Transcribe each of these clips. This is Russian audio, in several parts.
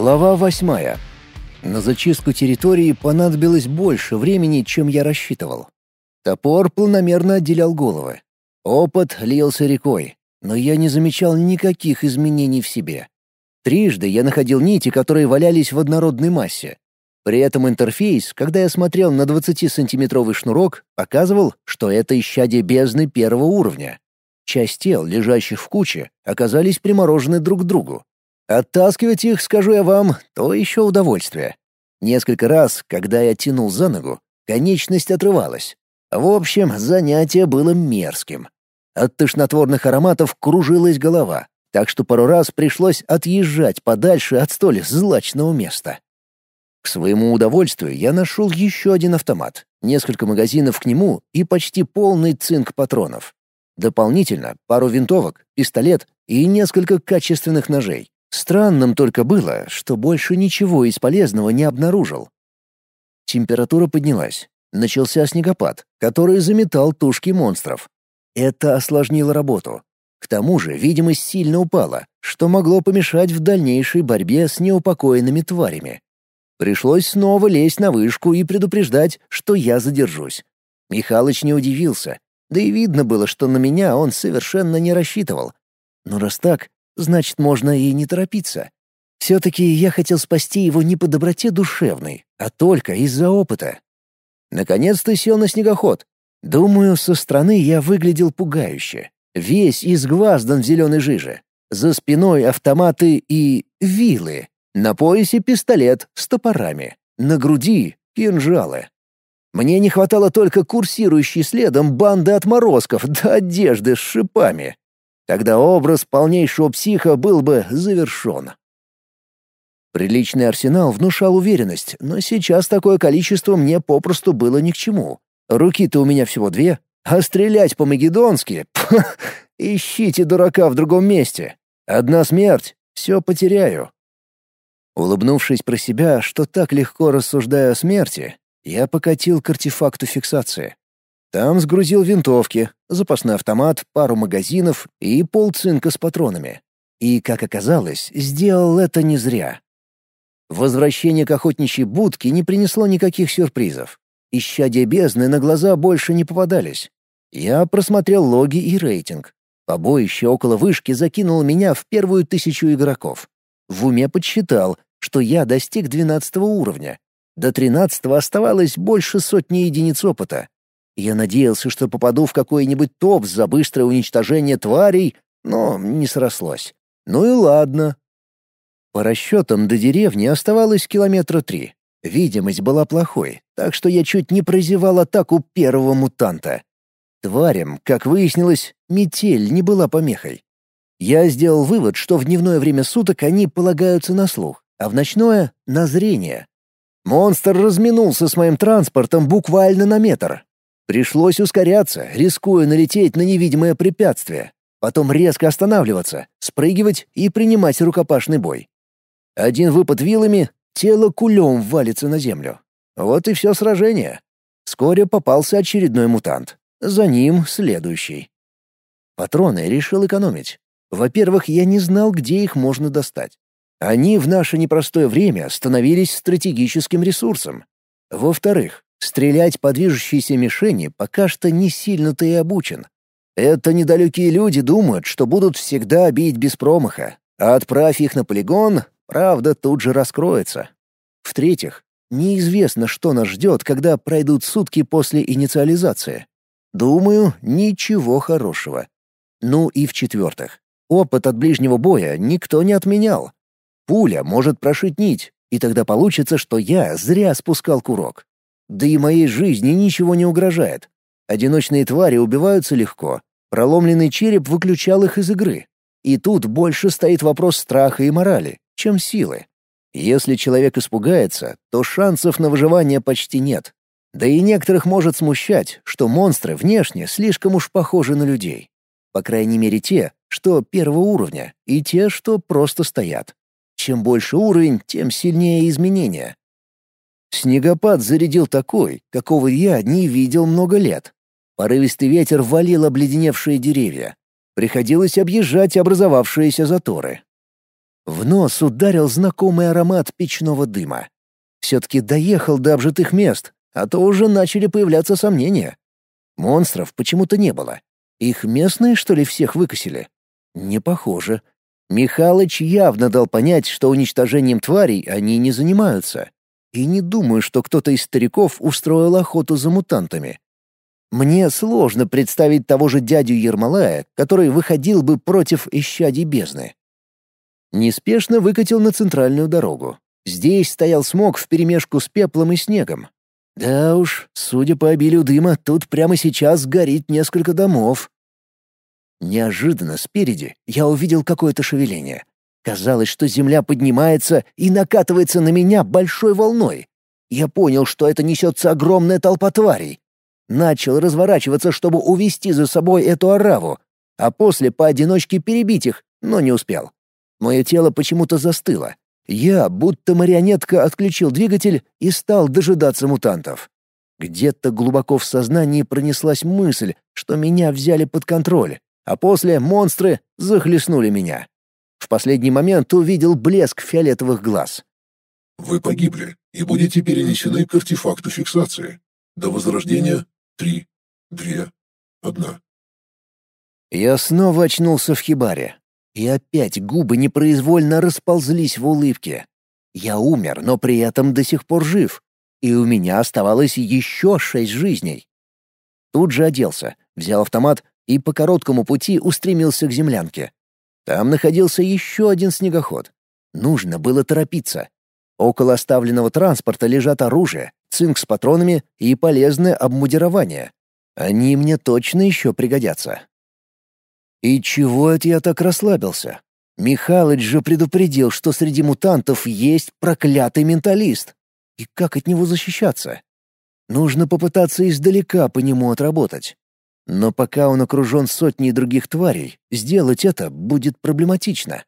Глава восьмая. На зачистку территории понадобилось больше времени, чем я рассчитывал. Топор планомерно отделял головы. Опыт лился рекой, но я не замечал никаких изменений в себе. Трижды я находил нити, которые валялись в однородной массе. При этом интерфейс, когда я смотрел на 20-сантиметровый шнурок, показывал, что это исчадие бездны первого уровня. Часть тел, лежащих в куче, оказались приморожены друг к другу. Оттаскивать их, скажу я вам, то еще удовольствие. Несколько раз, когда я тянул за ногу, конечность отрывалась. В общем, занятие было мерзким. От тошнотворных ароматов кружилась голова, так что пару раз пришлось отъезжать подальше от столь злачного места. К своему удовольствию я нашел еще один автомат, несколько магазинов к нему и почти полный цинк патронов. Дополнительно пару винтовок, пистолет и несколько качественных ножей. Странным только было, что больше ничего из полезного не обнаружил. Температура поднялась. Начался снегопад, который заметал тушки монстров. Это осложнило работу. К тому же видимость сильно упала, что могло помешать в дальнейшей борьбе с неупокоенными тварями. Пришлось снова лезть на вышку и предупреждать, что я задержусь. Михалыч не удивился, да и видно было, что на меня он совершенно не рассчитывал. Но раз так, значит, можно и не торопиться. Все-таки я хотел спасти его не по доброте душевной, а только из-за опыта. Наконец-то сел на снегоход. Думаю, со стороны я выглядел пугающе. Весь изгваздан в зеленой жиже. За спиной автоматы и вилы. На поясе пистолет с топорами. На груди кинжалы. Мне не хватало только курсирующей следом банды отморозков до одежды с шипами. Тогда образ полнейшего психа был бы завершен. Приличный арсенал внушал уверенность, но сейчас такое количество мне попросту было ни к чему. Руки-то у меня всего две, а стрелять по-магеддонски — ищите дурака в другом месте. Одна смерть — все потеряю. Улыбнувшись про себя, что так легко рассуждаю о смерти, я покатил к артефакту фиксации. Там сгрузил винтовки, запасной автомат, пару магазинов и полцинка с патронами. И, как оказалось, сделал это не зря. Возвращение к охотничьей будке не принесло никаких сюрпризов. Исчадия бездны на глаза больше не попадались. Я просмотрел логи и рейтинг. Побоище около вышки закинуло меня в первую тысячу игроков. В уме подсчитал, что я достиг 12 уровня. До 13 оставалось больше сотни единиц опыта, я надеялся, что попаду в какой-нибудь топ за быстрое уничтожение тварей, но не срослось. Ну и ладно. По расчетам до деревни оставалось километра три. Видимость была плохой, так что я чуть не прозевал атаку первого мутанта. Тварям, как выяснилось, метель не была помехой. Я сделал вывод, что в дневное время суток они полагаются на слух, а в ночное — на зрение. Монстр разминулся с моим транспортом буквально на метр, Пришлось ускоряться, рискуя налететь на невидимое препятствие. Потом резко останавливаться, спрыгивать и принимать рукопашный бой. Один выпад вилами, тело кулем валится на землю. Вот и все сражение. Вскоре попался очередной мутант. За ним следующий. Патроны решил экономить. Во-первых, я не знал, где их можно достать. Они в наше непростое время становились стратегическим ресурсом. Во-вторых, Стрелять по движущейся мишени пока что не сильно-то и обучен. Это недалекие люди думают, что будут всегда бить без промаха, а отправь их на полигон, правда тут же раскроется. В-третьих, неизвестно, что нас ждет, когда пройдут сутки после инициализации. Думаю, ничего хорошего. Ну и в-четвертых, опыт от ближнего боя никто не отменял. Пуля может прошить нить, и тогда получится, что я зря спускал курок. Да и моей жизни ничего не угрожает. Одиночные твари убиваются легко. Проломленный череп выключал их из игры. И тут больше стоит вопрос страха и морали, чем силы. Если человек испугается, то шансов на выживание почти нет. Да и некоторых может смущать, что монстры внешне слишком уж похожи на людей. По крайней мере те, что первого уровня, и те, что просто стоят. Чем больше уровень, тем сильнее изменения. Снегопад зарядил такой, какого я не видел много лет. Порывистый ветер валил обледеневшие деревья. Приходилось объезжать образовавшиеся заторы. В нос ударил знакомый аромат печного дыма. Все-таки доехал до обжитых мест, а то уже начали появляться сомнения. Монстров почему-то не было. Их местные, что ли, всех выкосили? Не похоже. Михалыч явно дал понять, что уничтожением тварей они не занимаются. И не думаю, что кто-то из стариков устроил охоту за мутантами. Мне сложно представить того же дядю Ермолая, который выходил бы против исчадий бездны. Неспешно выкатил на центральную дорогу. Здесь стоял смог вперемешку с пеплом и снегом. Да уж, судя по обилию дыма, тут прямо сейчас горит несколько домов. Неожиданно спереди я увидел какое-то шевеление. Казалось, что земля поднимается и накатывается на меня большой волной. Я понял, что это несется огромная толпа тварей. Начал разворачиваться, чтобы увести за собой эту ораву, а после поодиночке перебить их, но не успел. Мое тело почему-то застыло. Я, будто марионетка, отключил двигатель и стал дожидаться мутантов. Где-то глубоко в сознании пронеслась мысль, что меня взяли под контроль, а после монстры захлестнули меня. В последний момент увидел блеск фиолетовых глаз. «Вы погибли и будете перенесены к артефакту фиксации. До возрождения три, две, одна». Я снова очнулся в хибаре. И опять губы непроизвольно расползлись в улыбке. Я умер, но при этом до сих пор жив. И у меня оставалось еще шесть жизней. Тут же оделся, взял автомат и по короткому пути устремился к землянке. Там находился еще один снегоход. Нужно было торопиться. Около оставленного транспорта лежат оружие, цинк с патронами и полезное обмундирование. Они мне точно еще пригодятся. И чего это я так расслабился? Михалыч же предупредил, что среди мутантов есть проклятый менталист. И как от него защищаться? Нужно попытаться издалека по нему отработать. Но пока он окружен сотней других тварей, сделать это будет проблематично.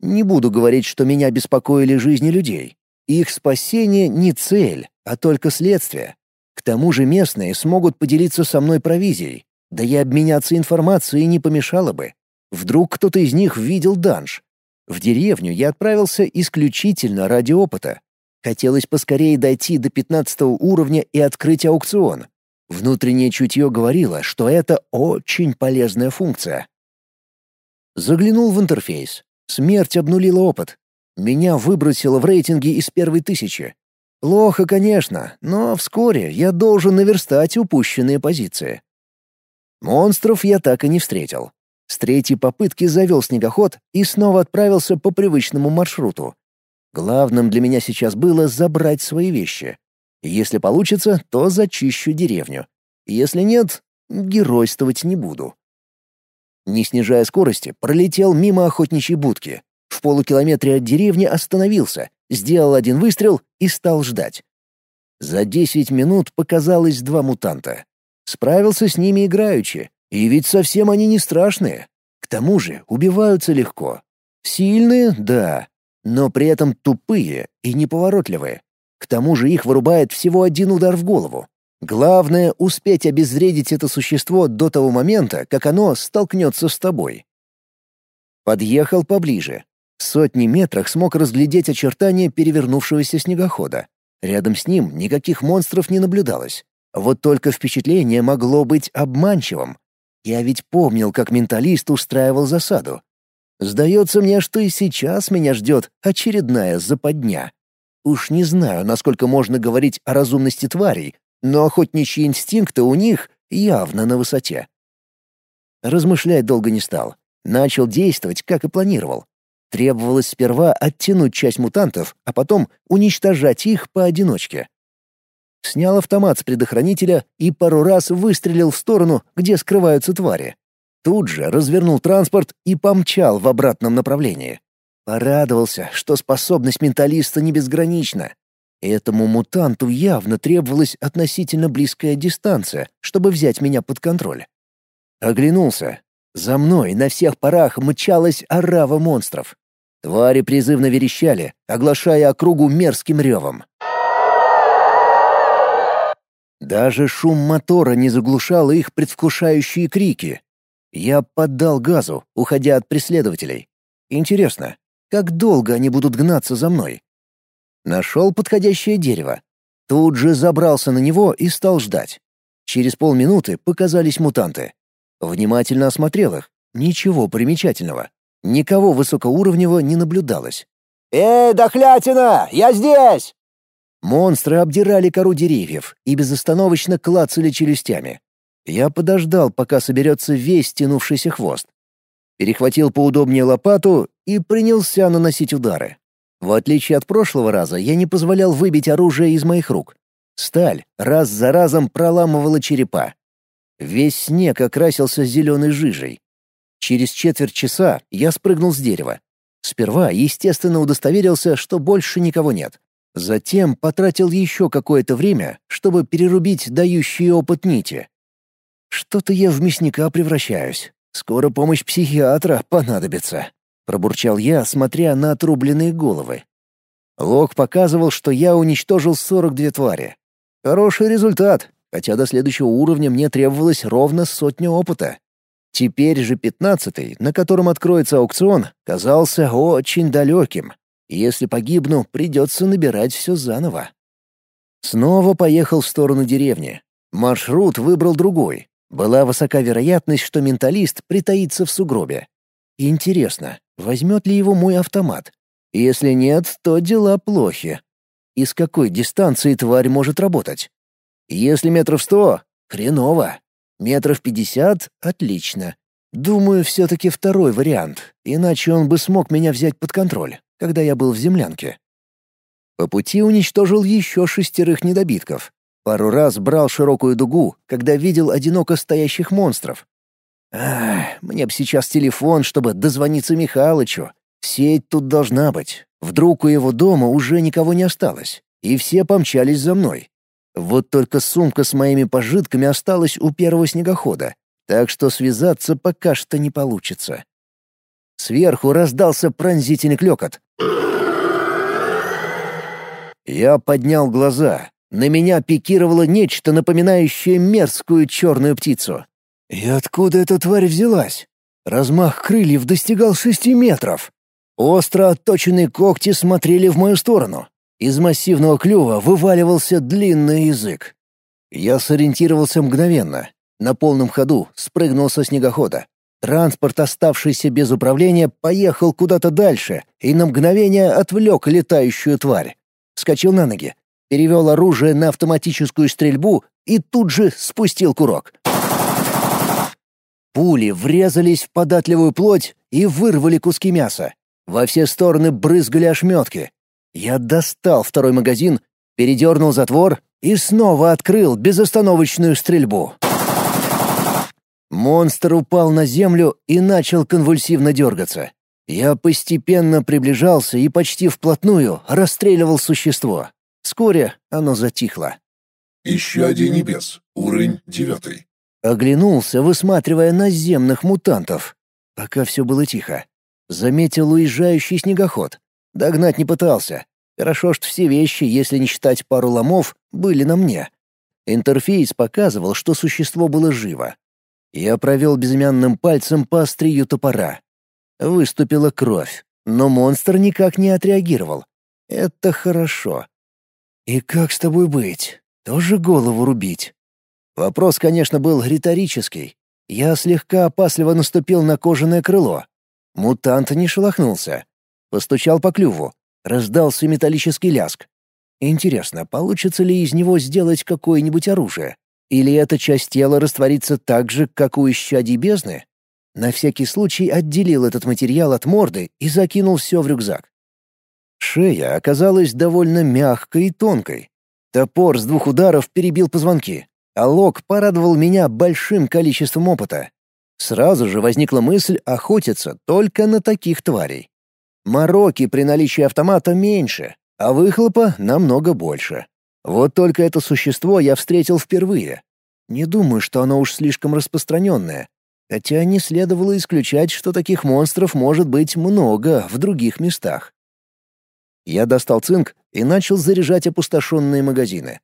Не буду говорить, что меня беспокоили жизни людей. Их спасение не цель, а только следствие. К тому же местные смогут поделиться со мной провизией. Да и обменяться информацией не помешало бы. Вдруг кто-то из них видел данж. В деревню я отправился исключительно ради опыта. Хотелось поскорее дойти до пятнадцатого уровня и открыть аукцион, Внутреннее чутье говорило, что это очень полезная функция. Заглянул в интерфейс. Смерть обнулила опыт. Меня выбросило в рейтинге из первой тысячи. Плохо, конечно, но вскоре я должен наверстать упущенные позиции. Монстров я так и не встретил. С третьей попытки завел снегоход и снова отправился по привычному маршруту. Главным для меня сейчас было забрать свои вещи. Если получится, то зачищу деревню. Если нет, геройствовать не буду. Не снижая скорости, пролетел мимо охотничьей будки. В полукилометре от деревни остановился, сделал один выстрел и стал ждать. За десять минут показалось два мутанта. Справился с ними играючи, и ведь совсем они не страшные. К тому же убиваются легко. Сильные — да, но при этом тупые и неповоротливые. К тому же их вырубает всего один удар в голову. Главное — успеть обезвредить это существо до того момента, как оно столкнется с тобой. Подъехал поближе. В сотни метрах смог разглядеть очертания перевернувшегося снегохода. Рядом с ним никаких монстров не наблюдалось. Вот только впечатление могло быть обманчивым. Я ведь помнил, как менталист устраивал засаду. Сдается мне, что и сейчас меня ждет очередная западня. Уж не знаю, насколько можно говорить о разумности тварей, но охотничьи инстинкты у них явно на высоте. Размышлять долго не стал. Начал действовать, как и планировал. Требовалось сперва оттянуть часть мутантов, а потом уничтожать их поодиночке. Снял автомат с предохранителя и пару раз выстрелил в сторону, где скрываются твари. Тут же развернул транспорт и помчал в обратном направлении. Порадовался, что способность менталиста не безгранична. Этому мутанту явно требовалась относительно близкая дистанция, чтобы взять меня под контроль. Оглянулся. За мной на всех парах мчалась орава монстров. Твари призывно верещали, оглашая округу мерзким ревом. Даже шум мотора не заглушал их предвкушающие крики. Я поддал газу, уходя от преследователей. Интересно, Как долго они будут гнаться за мной? Нашел подходящее дерево. Тут же забрался на него и стал ждать. Через полминуты показались мутанты. Внимательно осмотрел их. Ничего примечательного. Никого высокоуровневого не наблюдалось. «Эй, дохлятина, я здесь!» Монстры обдирали кору деревьев и безостановочно клацали челюстями. Я подождал, пока соберется весь тянувшийся хвост. Перехватил поудобнее лопату и принялся наносить удары. В отличие от прошлого раза, я не позволял выбить оружие из моих рук. Сталь раз за разом проламывала черепа. Весь снег окрасился зеленой жижей. Через четверть часа я спрыгнул с дерева. Сперва, естественно, удостоверился, что больше никого нет. Затем потратил еще какое-то время, чтобы перерубить дающие опыт нити. Что-то я в мясника превращаюсь. Скоро помощь психиатра понадобится, пробурчал я, смотря на отрубленные головы. Лог показывал, что я уничтожил 42 твари. Хороший результат, хотя до следующего уровня мне требовалось ровно сотня опыта. Теперь же пятнадцатый, на котором откроется аукцион, казался очень далеким. Если погибну, придется набирать все заново. Снова поехал в сторону деревни. Маршрут выбрал другой. Была высока вероятность, что менталист притаится в сугробе. Интересно, возьмет ли его мой автомат? Если нет, то дела плохи. И с какой дистанции тварь может работать? Если метров сто — хреново. Метров пятьдесят — отлично. Думаю, все-таки второй вариант, иначе он бы смог меня взять под контроль когда я был в землянке. По пути уничтожил еще шестерых недобитков. Пару раз брал широкую дугу, когда видел одиноко стоящих монстров. Ах, мне б сейчас телефон, чтобы дозвониться Михалычу. Сеть тут должна быть. Вдруг у его дома уже никого не осталось, и все помчались за мной. Вот только сумка с моими пожитками осталась у первого снегохода, так что связаться пока что не получится. Сверху раздался пронзительный клёкот. Я поднял глаза. На меня пикировало нечто, напоминающее мерзкую черную птицу. И откуда эта тварь взялась? Размах крыльев достигал шести метров. Остро отточенные когти смотрели в мою сторону. Из массивного клюва вываливался длинный язык. Я сориентировался мгновенно. На полном ходу спрыгнул со снегохода. Транспорт, оставшийся без управления, поехал куда-то дальше и на мгновение отвлек летающую тварь. Вскочил на ноги, перевел оружие на автоматическую стрельбу и тут же спустил курок. Пули врезались в податливую плоть и вырвали куски мяса. Во все стороны брызгали ошметки. Я достал второй магазин, передернул затвор и снова открыл безостановочную стрельбу. Монстр упал на землю и начал конвульсивно дергаться. Я постепенно приближался и почти вплотную расстреливал существо. Вскоре оно затихло. «Исчадие небес. Уровень девятый». Оглянулся, высматривая наземных мутантов. Пока все было тихо. Заметил уезжающий снегоход. Догнать не пытался. Хорошо, что все вещи, если не считать пару ломов, были на мне. Интерфейс показывал, что существо было живо. Я провел безымянным пальцем по острию топора. Выступила кровь, но монстр никак не отреагировал. Это хорошо. «И как с тобой быть? Тоже голову рубить?» Вопрос, конечно, был риторический. Я слегка опасливо наступил на кожаное крыло. Мутант не шелохнулся. Постучал по клюву. Раздался металлический ляск. Интересно, получится ли из него сделать какое-нибудь оружие? Или эта часть тела растворится так же, как у исчадий бездны? На всякий случай отделил этот материал от морды и закинул все в рюкзак. Шея оказалась довольно мягкой и тонкой. Топор с двух ударов перебил позвонки, а лог порадовал меня большим количеством опыта. Сразу же возникла мысль охотиться только на таких тварей. Мороки при наличии автомата меньше, а выхлопа намного больше. Вот только это существо я встретил впервые. Не думаю, что оно уж слишком распространенное. Хотя не следовало исключать, что таких монстров может быть много в других местах. Я достал цинк и начал заряжать опустошенные магазины.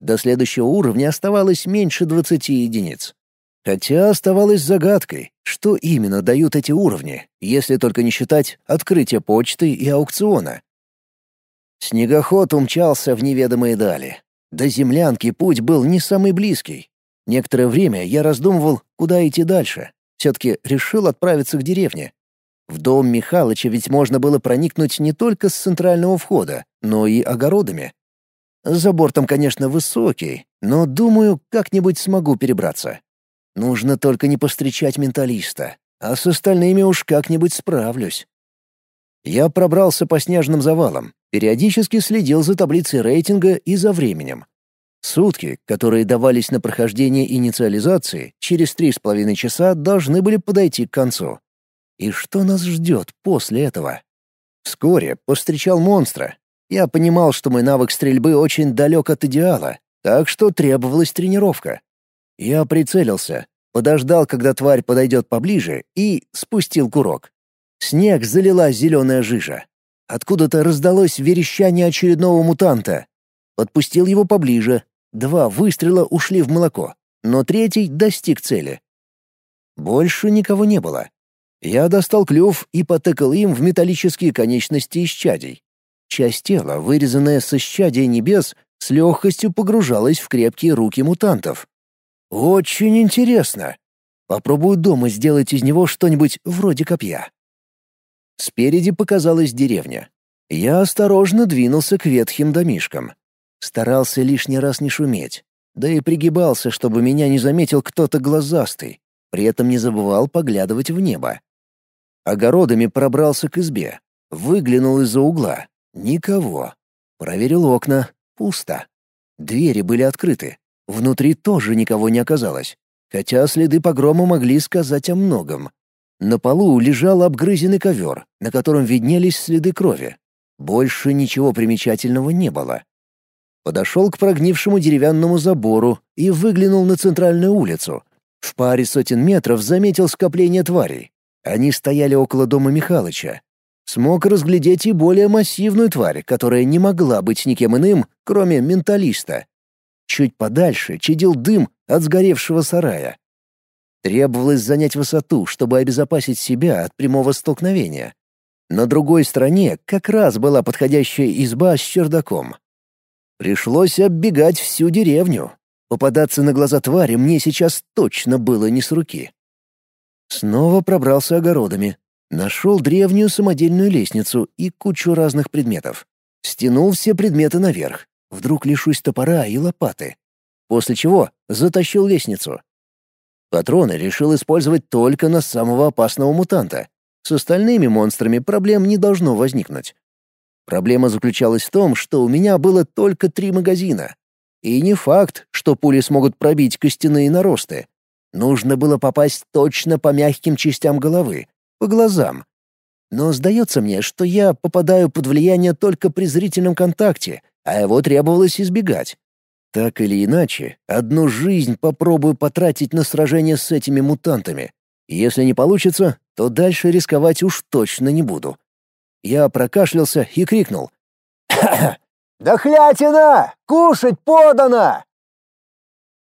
До следующего уровня оставалось меньше 20 единиц. Хотя оставалось загадкой, что именно дают эти уровни, если только не считать открытие почты и аукциона. Снегоход умчался в неведомые дали. До землянки путь был не самый близкий. Некоторое время я раздумывал, куда идти дальше. Все-таки решил отправиться к деревне. В дом Михалыча ведь можно было проникнуть не только с центрального входа, но и огородами. Забор там, конечно, высокий, но, думаю, как-нибудь смогу перебраться. Нужно только не постречать менталиста, а с остальными уж как-нибудь справлюсь. Я пробрался по снежным завалам, периодически следил за таблицей рейтинга и за временем. Сутки, которые давались на прохождение инициализации, через три с половиной часа должны были подойти к концу. И что нас ждет после этого? Вскоре повстречал монстра. Я понимал, что мой навык стрельбы очень далек от идеала, так что требовалась тренировка. Я прицелился, подождал, когда тварь подойдет поближе, и спустил курок. Снег залила зеленая жижа. Откуда-то раздалось верещание очередного мутанта. Подпустил его поближе. Два выстрела ушли в молоко, но третий достиг цели. Больше никого не было. Я достал клюв и потыкал им в металлические конечности исчадий. Часть тела, вырезанная со исчадия небес, с легкостью погружалась в крепкие руки мутантов. «Очень интересно. Попробую дома сделать из него что-нибудь вроде копья». Спереди показалась деревня. Я осторожно двинулся к ветхим домишкам. Старался лишний раз не шуметь, да и пригибался, чтобы меня не заметил кто-то глазастый, при этом не забывал поглядывать в небо. Огородами пробрался к избе, выглянул из-за угла. Никого. Проверил окна. Пусто. Двери были открыты. Внутри тоже никого не оказалось, хотя следы погрома могли сказать о многом. На полу лежал обгрызенный ковер, на котором виднелись следы крови. Больше ничего примечательного не было. Подошел к прогнившему деревянному забору и выглянул на центральную улицу. В паре сотен метров заметил скопление тварей. Они стояли около дома Михалыча. Смог разглядеть и более массивную тварь, которая не могла быть никем иным, кроме менталиста. Чуть подальше чадил дым от сгоревшего сарая. Требовалось занять высоту, чтобы обезопасить себя от прямого столкновения. На другой стороне как раз была подходящая изба с чердаком. Пришлось оббегать всю деревню. Попадаться на глаза твари мне сейчас точно было не с руки. Снова пробрался огородами. Нашел древнюю самодельную лестницу и кучу разных предметов. Стянул все предметы наверх. Вдруг лишусь топора и лопаты. После чего затащил лестницу. Патроны решил использовать только на самого опасного мутанта. С остальными монстрами проблем не должно возникнуть. Проблема заключалась в том, что у меня было только три магазина. И не факт, что пули смогут пробить костяные наросты. Нужно было попасть точно по мягким частям головы, по глазам. Но сдается мне, что я попадаю под влияние только при зрительном контакте, а его требовалось избегать. Так или иначе, одну жизнь попробую потратить на сражение с этими мутантами. Если не получится, то дальше рисковать уж точно не буду. Я прокашлялся и крикнул. «Дохлятина! Кушать подано!»